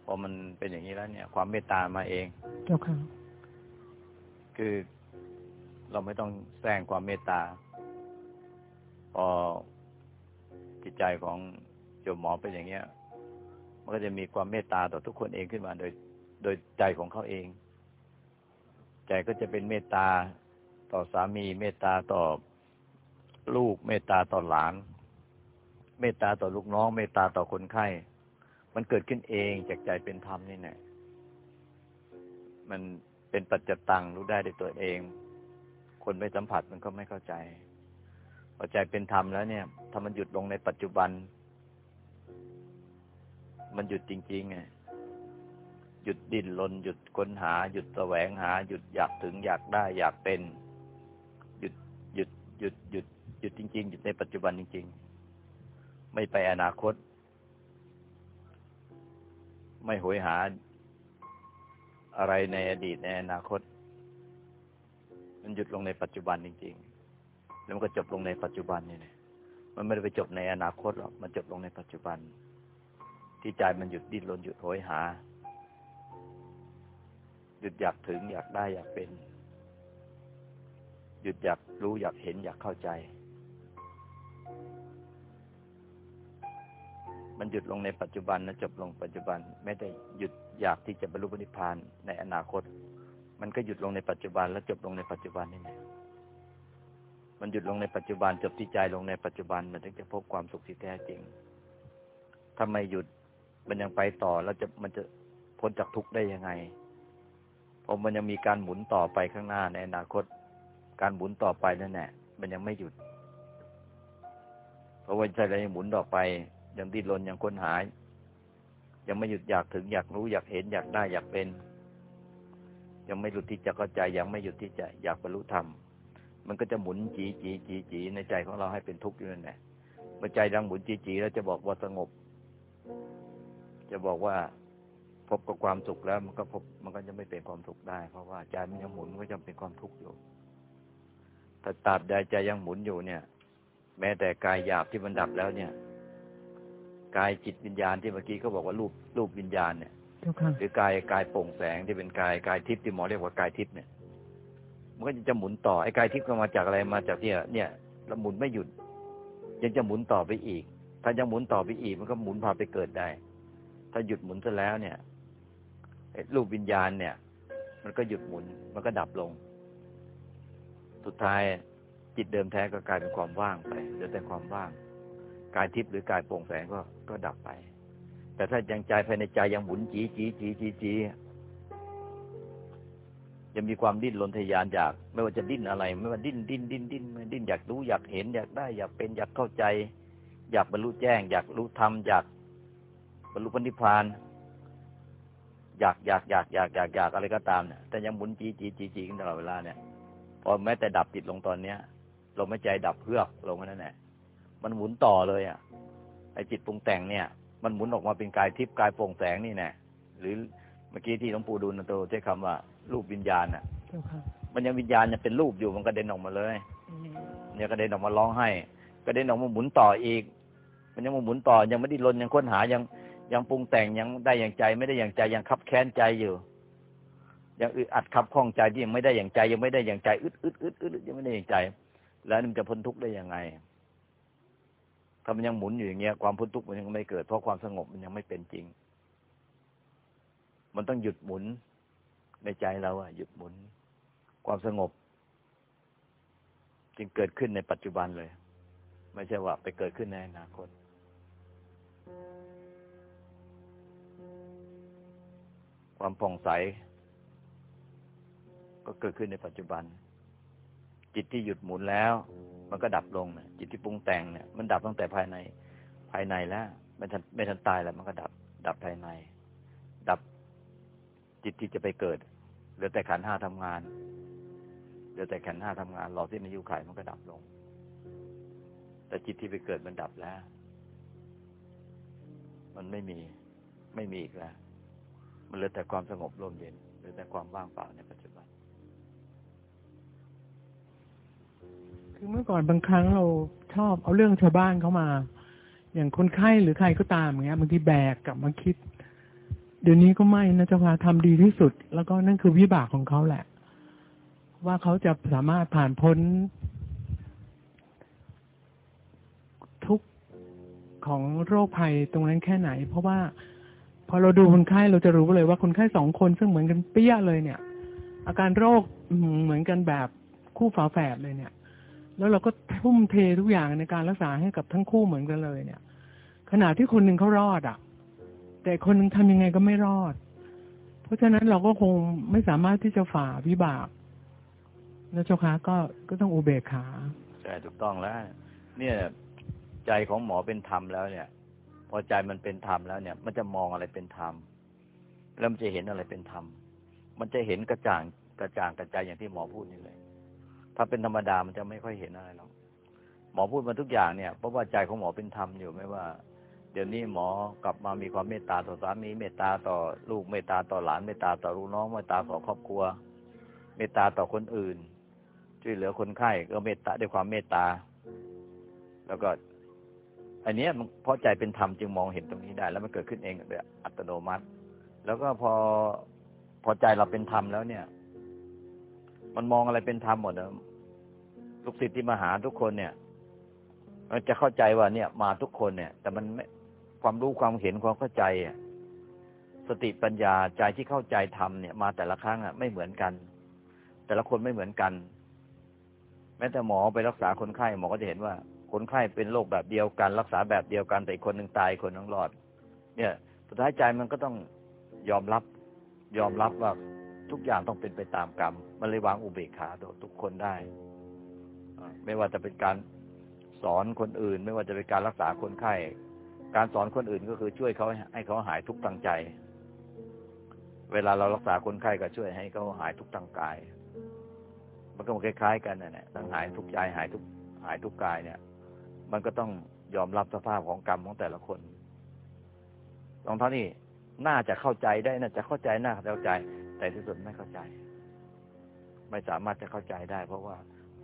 พอมันเป็นอย่างนี้แล้วเนี่ย ความเมตตามาเอง เจ้าค่ะ คือ เราไม่ต้องแสร้งความเมตตา พอจิตใจของโยมหมอเป็นอย่างเงี้ย มันก็จะมีความเมตตาต่อทุกคนเองขึ้นมา โดย โดยใจของเขาเอง ใจก็จะเป็นเมตตาต่อสามีเมตตาต่อลูก เมตตาต่อหลาน เมตตาต่อลูกน้อง เมตตาต่อคนไข้ มันเกิดขึ้นเองจากใจเป็นธรรมนี่แหละมันเป็นปัจจตังรู้ได้ด้วยตัวเอง คนไม่สัมผัสมันก็ไม่เข้าใจพอใจเป็นธรรมแล้วเนี่ย ถ้ามันหยุดลงในปัจจุบัน มันหยุดจริงๆไงหยุดดิ้นรนหยุดค้นหา หยุดแสวงหา หยุดอยากถึงอยากได้อยากเป็น หยุดหยุดหยุดหยุดหยุดจริง ๆ หยุดในปัจจุบันจริง ๆ ไม่ไปอนาคต ไม่โหยหา อะไรในอดีตในอนาคต มันหยุดลงในปัจจุบันจริง ๆ แล้วมันก็จบลงในปัจจุบันนี่แหละมันไม่ได้ไปจบในอนาคตหรอก มันจบลงในปัจจุบัน ที่ใจมันหยุดดิ้นรนหยุดโหยหา หยุดอยากถึง อยากได้อยากเป็น หยุดอยากรู้อยากเห็นอยากเข้าใจ มันหยุดลงในปัจจุบันนะจบลงปัจจุบัน ไม่ได้หยุดอยากที่จะบรรลุนิพพานในอนาคต มันก็หยุดลงในปัจจุบันแล้วจบลงในปัจจุบันนี่แหละมันหยุดลงในปัจจุบันจบที่ใจลงในปัจจุบัน มันถึงจะพบความสุขที่แท้จริงถ้าไม่หยุดมันยังไปต่อแล้วจะมันจะพ้นจากทุกข์ได้ยังไงเพราะมันยังมีการหมุนต่อไปข้างหน้าในอนาคต การหมุนต่อไปนั่นแหละมันยังไม่หยุด เพราะว่าใจเรายังหมุนต่อไป ยังดิ้นรนยังค้นหายังไม่หยุดอยากถึงอยากรู้อยากเห็นอยากได้อยากเป็น ยังไม่หลุดที่จะเข้าใจยังไม่หยุดที่จะอยากบรรลุธรรม มันก็จะหมุนจีจีจีจีในใจของเราให้เป็นทุกข์อยู่นั่นแหละเมื่อใจดังหมุนจีจีแล้วจะบอกว่าสงบ จะบอกว่าพบกับความสุขแล้ว มันก็พบมันก็จะไม่เป็นความสุขได้ เพราะว่าใจมันยังหมุนก็จะเป็นความทุกข์อยู่ถ้าตราบใดใจยังหมุนอยู่เนี่ย แม้แต่กายหยาบที่มันดับแล้วเนี่ยกายจิตวิญญาณที่เมื่อกี้ก็บอกว่ารูปรูปวิญญาณเนี่ย หรือกายกายโปร่งแสงที่เป็นกายกายทิพย์ที่หมอเรียกว่ากายทิพย์เนี่ย มันก็จะหมุนต่อไอ้กายทิพย์ก็มาจากอะไรมาจากเนี่ย เนี่ยแล้วหมุนไม่หยุดยังจะหมุนต่อไปอีก ถ้ายังหมุนต่อไปอีก มันก็หมุนพาไปเกิดได้ ถ้าหยุดหมุนซะแล้วเนี่ยไอ้รูปวิญญาณเนี่ย มันก็หยุดหมุน มันก็ดับลง สุดท้ายจิตเดิมแท้ก็กลายเป็นความว่างไปเหลือแต่ความว่าง กายทิพย์หรือกายโปร่งแสงก็ก็ดับไป แต่ถ้ายังใจภายในใจยังหมุนจีจีจีจีจียังมีความดิ้นรนทะยานอยาก ไม่ว่าจะดิ้นอะไร ไม่ว่าดิ้นดิ้นดิ้นดิ้นดิ้นอยากรู้อยากเห็น อยากได้ อยากเป็นอยากเข้าใจ อยากบรรลุแจ้ง อยากรู้ธรรมอยากบรรลุพระนิพพานอยากอยากอยากอยากอยากอยากอะไรก็ตามเนี่ยแต่ยังหมุนจีจีจีจีกันตลอดเวลาเนี่ยพอแม้แต่ดับจิตลงตอนเนี้ยลมหายใจดับเพือกลงนั่นแหละมันหมุนต่อเลยอะไอจิตปรุงแต่งเนี่ย มันหมุนออกมาเป็นกายทิพย์กายโปร่งแสงนี่แน่หรือเมื่อกี้ที่หลวงปู่ดูลนะโตใช้คำว่า รูปวิญญาณอะเจ้าค่ะมันยังวิญญาณยังเป็นรูปอยู่มันกระเด็นออกมาเลยเนี่ยกระเด็นออกมาร้องไห้กระเด็นออกมาหมุนต่ออีก มันยังมาหมุนต่อยังไม่ได้ลนยังค้นหายังยังปรุงแต่งยังได้อย่างใจ ไม่ได้อย่างใจยังคับแค้นใจอยู่ยังอึดอัดคับข้องใจที่ยังไม่ได้อย่างใจ ยังไม่ได้อย่างใจอึดอึดอึดอึดยังไม่ได้อย่างใจ แล้วมันจะพ้นทุกข์ได้ยังไง ถ้ามันยังหมุนอยู่อย่างเงี้ยความพ้นทุกข์มันยังไม่เกิดเพราะความสงบมันยังไม่เป็นจริง มันต้องหยุดหมุนในใจเราอะหยุดหมุน ความสงบ จึงเกิดขึ้นในปัจจุบันเลย ไม่ใช่ว่า ไปเกิดขึ้นในอนาคตความผ่องใส ก็เกิดขึ้นในปัจจุบัน จิตที่หยุดหมุนแล้ว มันก็ดับลงนะจิตที่ปรุงแต่งเนี่ยมันดับตั้งแต่ภายในภายในแล้วไม่ทันไม่ทันตายแล้วมันก็ดับ ดับภายใน ดับจิตที่จะไปเกิดเหลือแต่ขันห้าทำงานเหลือแต่ขันห้าทำงานรอที่อายุขัยมันก็ดับลง แต่จิตที่ไปเกิดมันดับแล้ว มันไม่มีไม่มีอีกแล้วมันเหลือแต่ความสงบร่มเย็นเหลือแต่ความว่างเปล่าในปัจจุบัน คือเมื่อก่อนบางครั้งเราชอบเอาเรื่องชาวบ้านเข้ามา อย่างคนไข้หรือใครก็ตามอย่างเงี้ยบางทีแบกกลับมาคิด เดี๋ยวนี้ก็ไม่นะเจ้าค่ะทำดีที่สุด แล้วก็นั่นคือวิบากของเขาแหละ ว่าเขาจะสามารถผ่านพ้น ทุกของโรคภัยตรงนั้นแค่ไหน เพราะว่าพอเราดูคนไข้เราจะรู้เลยว่าคนไข้สองคนซึ่งเหมือนกันเปี้ยเลยเนี่ย อาการโรคเหมือนกันแบบคู่ฝาแฝดเลยเนี่ย แล้วเราก็ทุ่มเททุกอย่างในการรักษาให้กับทั้งคู่เหมือนกันเลยเนี่ย ขณะที่คนหนึ่งเขารอดอะ แต่คนหนึ่งทำยังไงก็ไม่รอด เพราะฉะนั้นเราก็คงไม่สามารถที่จะฝ่าวิบากนะเจ้าคะก็ก็ต้องอุเบกขาใช่ถูกต้องแล้ว เนี่ยใจของหมอเป็นธรรมแล้วเนี่ย พอใจมันเป็นธรรมแล้วเนี่ย มันจะมองอะไรเป็นธรรมแล้วมันจะเห็นอะไรเป็นธรรมมันจะเห็นกระจ่างกระจ่างกระจายอย่างที่หมอพูดนี่เลย ถ้าเป็นธรรมดามันจะไม่ค่อยเห็นอะไรหรอกหมอพูดมาทุกอย่างเนี่ยเพราะว่าใจของหมอเป็นธรรมอยู่ไม่ว่า เดี๋ยวนี้หมอกลับมามีความเมตตาต่อสามีเมตตาต่อลูกเมตตาต่อหลานเมตตาต่อลูกน้องเมตตาต่อครอบครัว เมตตาต่อคนอื่น ช่วยเหลือคนไข้ก็เมตตาด้วยความเมตตา แล้วก็ อันนี้มันเพราะใจเป็นธรรมจึงมองเห็นตรงนี้ได้ แล้วมันเกิดขึ้นเองแบบอัตโนมัติ แล้วก็พอพอใจเราเป็นธรรมแล้วเนี่ย มันมองอะไรเป็นธรรมหมดนะ ลูกศิษย์ที่มาหาทุกคนเนี่ย มันจะเข้าใจว่าเนี่ย มาทุกคนเนี่ย แต่มันไม่ความรู้ความเห็นความเข้าใจสติปัญญาใจที่เข้าใจธรรมเนี่ยมาแต่ละครั้งอะไม่เหมือนกัน แต่ละคนไม่เหมือนกัน แม้แต่หมอไปรักษาคนไข้หมอก็จะเห็นว่า คนไข้เป็นโรคแบบเดียวกัน รักษาแบบเดียวกันแต่คนหนึ่งตายคนหนึงรอด เนี่ยสุดท้ายใจมันก็ต้องยอมรับ ยอมรับว่าทุกอย่างต้องเป็นไปตามกรรม มันเลยวางอุเบกขาต่อทุกคนได้ ไม่ว่าจะเป็นการสอนคนอื่น ไม่ว่าจะเป็นการรักษาคนไข้ การสอนคนอื่นก็คือช่วยเขาให้เขาหายทุกข์ทางใจ เวลาเรารักษาคนไข้ก็ช่วยให้เขาหายทุกข์ทางกาย มันก็คล้ายๆกันนะเนี่ยทั้งหายทุกข์ใจหายทุกหายทุกกายเนี่ย มันก็ต้องยอมรับสภาพของกรรมของแต่ละคนตรงเท่านี้น่าจะเข้าใจได้น่าจะเข้าใจน่าจะเข้าใจ แต่ที่สุดไม่เข้าใจ ไม่สามารถจะเข้าใจได้ เพราะว่า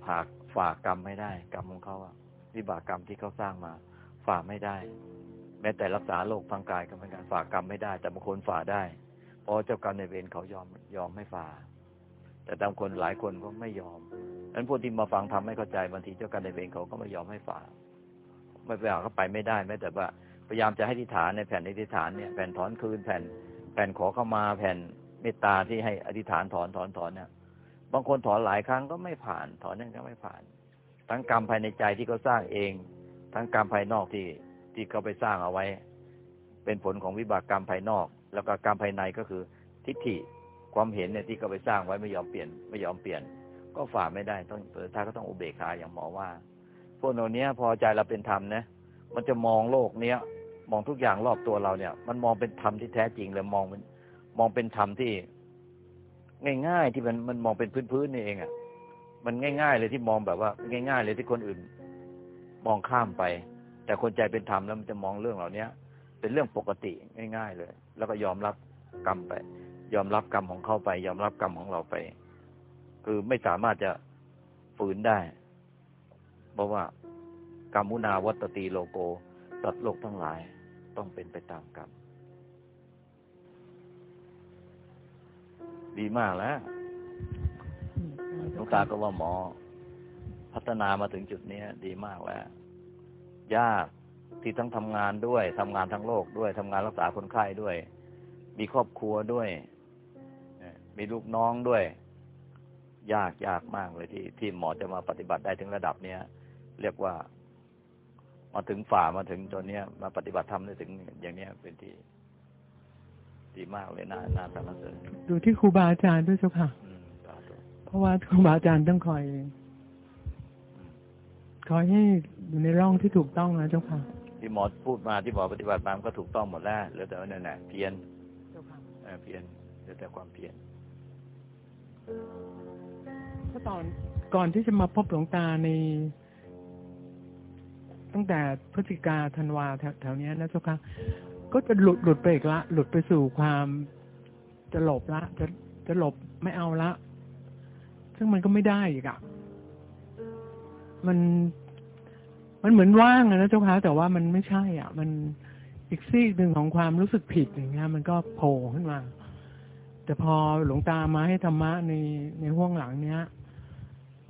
ฝาก ฝากกรรมไม่ได้ กรรมของเขาอะวิบากกรรมที่เขาสร้างมาฝากไม่ได้ แม้แต่รักษาโรคทางกายก็เหมือนกันฝากกรรมไม่ได้ แต่บางคนฝากได้เพราะเจ้ากรรมในเวรเขายอมยอมไม่ฝากแต่บางคนหลายคนก็ไม่ยอมนั้นพวกที่มาฟังทำไม่เข้าใจบางทีเจ้ากรรมในเวรเขาก็ไม่ยอมให้ฝากไม่ไปฝากเขาไปไม่ได้แม้แต่ว่าพยายามจะให้อธิษฐานในแผ่นอธิษฐานเนี่ยแผ่นถอนคืนแผ่นแผ่นขอเข้ามาแผ่นเมตตาที่ให้อธิษฐานถอนถอนถอนเนี่ย บางคนถอนหลายครั้งก็ไม่ผ่าน ถอนนั่นก็ไม่ผ่าน ทั้งกรรมภายในใจที่เขาสร้างเอง ทั้งกรรมภายนอกที่ที่เขาไปสร้างเอาไว้ เป็นผลของวิบากกรรมภายนอก แล้วก็กรรมภายในก็คือ ทิฏฐิความเห็นเนี่ยที่เขาไปสร้างไว้ไม่ยอมเปลี่ยนไม่ยอมเปลี่ยน ก็ฝ่าไม่ได้ต้องท้ายก็ต้องอุเบกขาอย่างหมอว่าพวกเราเนี้ยพอใจเราเป็นธรรมนะมันจะมองโลกเนี้ยมองทุกอย่างรอบตัวเราเนี่ย มันมองเป็นธรรมที่แท้จริงเลยมองเป็นมองเป็นธรรมที่ ง่าย ๆ ที่มันมันมองเป็นพื้นๆนี่เองอะ่ะมันง่าย ๆ เลยที่มองแบบว่า ง่าย ๆ เลยที่คนอื่น มองข้ามไป แต่คนใจเป็นธรรมแล้วมันจะมองเรื่องเหล่านี้เป็นเรื่องปกติง่าย ๆ เลย แล้วก็ยอมรับกรรมไป ยอมรับกรรมของเขาไป ยอมรับกรรมของเราไป คือไม่สามารถจะฝืนได้เพราะว่ากรรมุนาวัตตีโลโกสัตว์โลกทั้งหลาย ต้องเป็นไปตามกรรม ดีมากแล้วหลวงตาก็ว่าหมอ พัฒนามาถึงจุดนี้ดีมากแล้ว ยากที่ทั้งทำงานด้วยทำงานทั้งโลกด้วยทำงานรักษาคนไข้ด้วย มีครอบครัวด้วยเอ่อมีลูกน้องด้วย ยากยากมากเลยที่ที่หมอจะมาปฏิบัติได้ถึงระดับเนี้ย เรียกว่า มาถึงฝ่ามาถึงตัวเนี้ย มาปฏิบัติธรรมได้ถึงอย่างเนี้ยเป็นที่ ดีมากเลยน่าน่าสรรเสริญดูที่ครูบาอาจารย์ด้วยเจ้าค่ะอืมสาธุเพราะว่าครูบาอาจารย์ต้องคอยคอยให้อยู่ในร่องที่ถูกต้องนะเจ้าค่ะ ที่หมอพูดมาที่หมอปฏิบัติมามันก็ถูกต้องหมดแล้วเหลือแต่ว่านั่นแหละเพียรเจ้าค่ะเออเพียรเหลือแต่ความเพียรเพราะตอนก่อนที่จะมาพบหลวงตาใน ตั้งแต่พฤศจิกาธันวาแถวแถวเนี้ยนะเจ้าค่ะ ก็จะหลุดหลุดไปอีกละ หลุดไปสู่ความจะหลบละ จะจะหลบไม่เอาละ ซึ่งมันก็ไม่ได้อีกอะมันมันเหมือนว่างนะเจ้าคะแต่ว่ามันไม่ใช่อะ มันอีกซีกหนึ่งของความรู้สึกผิดอย่างเงี้ยมันก็โผล่ขึ้นมา แต่พอหลวงตามาให้ธรรมะในในห่วงหลังเนี้ย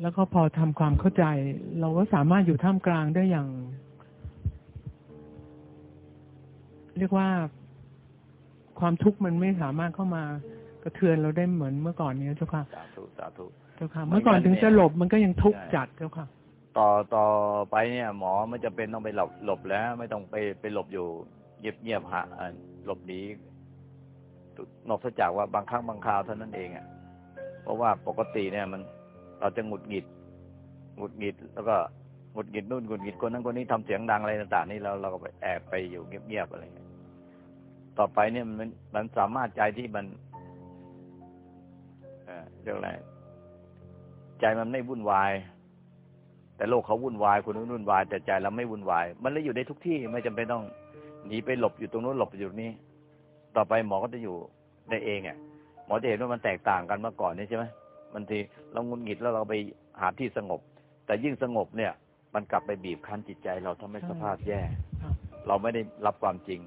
แล้วก็พอทำความเข้าใจ เราก็สามารถอยู่ท่ามกลางได้อย่าง เรียกว่าความทุกข์มันไม่สามารถเข้ามากระเทือนเราได้เหมือนเมื่อก่อนเนี้ยเจ้าค่ะสาธุสาธุเจ้าค่ะไม่เมื่อก่อนงั้นถึงเนี่ยจะหลบมันก็ยังทุกข์ใช่จัดเจ้าค่ะ ต่อต่อไปเนี่ย หมอไม่จะเป็นต้องไปหลบหลบแล้ว ไม่ต้องไปไปหลบอยู่เงียบเงียบๆหาเอ่อหลบหนีนอกจากว่าบางครั้งบางคราวเท่านั้นเองอะ เพราะว่าปกติเนี่ยมันเราจะหงุดหงิดหงุดหงิดแล้วก็หงุดหงิดนู่นหงุดหงิดคนนั้นคนนี้ทำเสียงดังอะไรต่างๆนี่เราเราก็ไปแอบไปอยู่เงียบๆอะไรเงี้ย ต่อไปเนี่ยมันมันสามารถใจที่มันเอ่อเรียกอะไรใจมันไม่วุ่นวาย แต่โลกเขาวุ่นวายคนนู้นวุ่นวาย แต่ใจเราไม่วุ่นวาย มันเลยอยู่ได้ทุกที่ไม่จำเป็นต้องหนีไปหลบอยู่ตรงนู้นหลบอยู่ตรงนี้ ต่อไปหมอก็จะอยู่ได้เองอะหมอจะเห็นว่ามันแตกต่างกันเมื่อก่อนนี่ใช่ไหมบางทีเรางุนหงิดแล้วเราไปหาที่สงบ แต่ยิ่งสงบเนี่ย มันกลับไปบีบคั้นจิตใจเราทำให้สภาพแย่ครับเราไม่ได้รับความจริง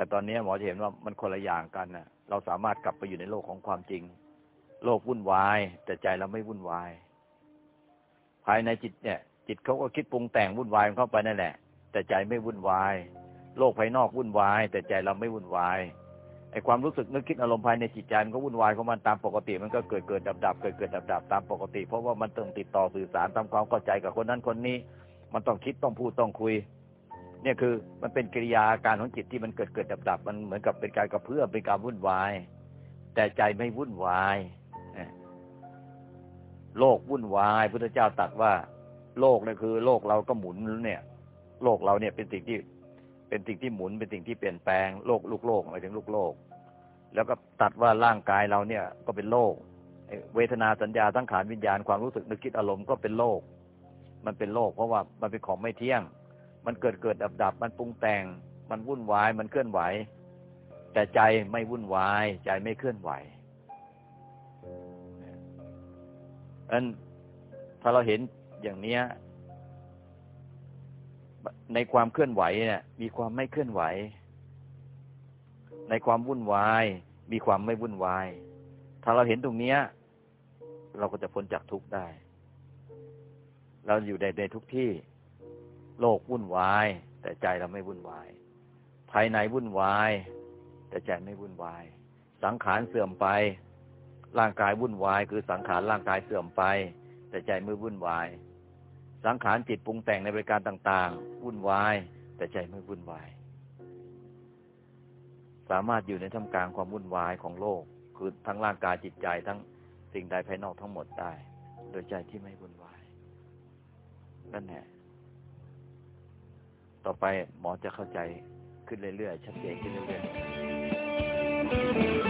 แต่ตอนนี้หมอจะเห็นว่ามันคนละอย่างกันนะเราสามารถกลับไปอยู่ในโลกของความจริง โลกวุ่นวาย แต่ใจเราไม่วุ่นวาย ภายในจิตเนี่ย จิตเขาก็คิดปรุงแต่งวุ่นวายเข้าไปนั่นแหละ แต่ใจไม่วุ่นวาย โลกภายนอกวุ่นวาย แต่ใจเราไม่วุ่นวายไอความรู้สึกนึกคิดอารมณ์ภายในจิตใจมันก็วุ่นวายของมันตามปกติ มันก็เกิดเกิดดับดับเกิดเกิดดับดับตามปกติ เพราะว่ามันต้องติดต่อสื่อสารตามความเข้าใจกับคนนั้นคนนี้ มันต้องคิดต้องพูดต้องคุย เนี่ยคือมันเป็นกิริยาการของจิตที่มันเกิดเกิดดับดับมันเหมือนกับเป็นการกระเพื่อมเป็นการวุ่นวาย แต่ใจไม่วุ่นวายโลกวุ่นวายพุทธเจ้าตรัสว่า โลกเนี่ยคือ โลกเราก็หมุนเนี่ย โลกเราเนี่ยเป็นสิ่งที่ เป็นสิ่งที่หมุนเป็นสิ่งที่เปลี่ยนแปลงโลกลูกโลกหมายถึงลูกโลก แล้วก็ตัดว่าร่างกายเราเนี่ย ก็เป็นโลกเวทนาสัญญาทั้งขานวิญญาณความรู้สึกนึกคิดอารมณ์ก็เป็นโลก มันเป็นโลก เพราะว่ามันเป็นของไม่เที่ยง มันเกิดเกิดดับดับมันปรุงแต่ง มันวุ่นวาย มันเคลื่อนไหว แต่ใจไม่วุ่นวาย ใจไม่เคลื่อนไหวอันถ้าเราเห็นอย่างเนี้ย ในความเคลื่อนไหวเนี่ย มีความไม่เคลื่อนไหว ในความวุ่นวาย มีความไม่วุ่นวาย ถ้าเราเห็นตรงเนี้ย เราก็จะพ้นจากทุกข์ได้ เราอยู่ในในทุกที่ โลกวุ่นวาย แต่ใจเราไม่วุ่นวาย ภายในวุ่นวาย แต่ใจไม่วุ่นวาย สังขารเสื่อมไป ร่างกายวุ่นวาย คือสังขารร่างกายเสื่อมไป แต่ใจไม่วุ่นวาย สังขารจิตปรุงแต่งในบริการต่าง ๆ วุ่นวาย แต่ใจไม่วุ่นวาย สามารถอยู่ในท่ามกลางความวุ่นวายของโลก คือทั้งร่างกายจิตใจทั้งสิ่งใดภายนอกทั้งหมดได้ โดยใจที่ไม่วุ่นวายนั่นแหละ ต่อไปหมอจะเข้าใจขึ้นเรื่อยๆชัดเจนขึ้นเรื่อยๆ